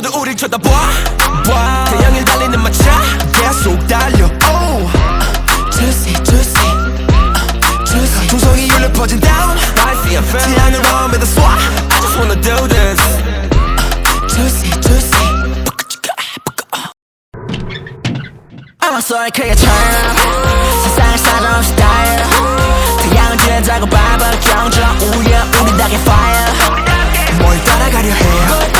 모두 우릴 쳐다봐 봐. 태양을 달리는 마차 계속 달려 oh. Juicy juicy Juicy 조성이 울려 퍼진 down I see a fan 태양을 마음에다 쏴 I just wanna do this Juicy juicy I'm a soul 크게 turn 세상을 사정 스타일 태양은 지자고 밟아 정적 우려 우리 닭의 fire 뭘 따라가려 해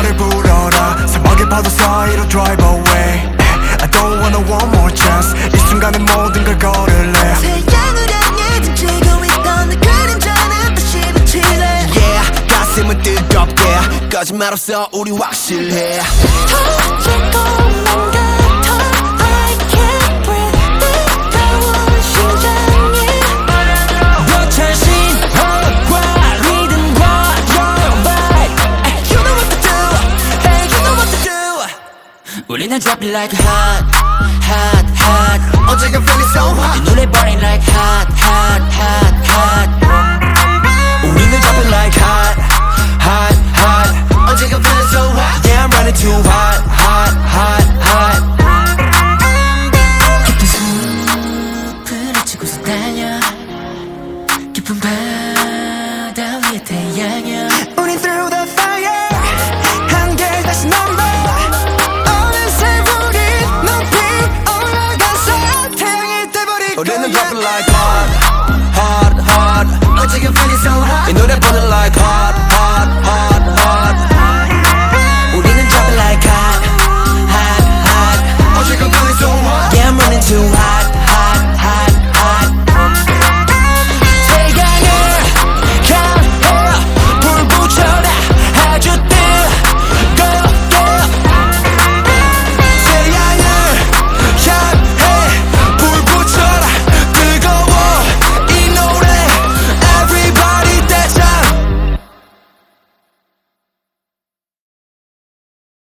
팔을 불어라. 사막의 파도 사이로 drive away. I don't wanna one more chance. 이 순간에 모든 걸 걸을래. 태양을 향해 등지고 있던 내 그림자는 다시 비치네 Yeah 가슴은 뜨겁게. 거짓말 없어 우리 확실해. 터지고 난 같아 우리는 drop it like hot hot hot 어제가 feeling so 이 hot 노래 burning like hot hot hot hot 우리는 drop it like hot hot hot 어제가 feeling so hot Yeah I'm running too hot hot hot hot 깊은 숲을 헤치고서 달려 깊은 바다 위에 태양여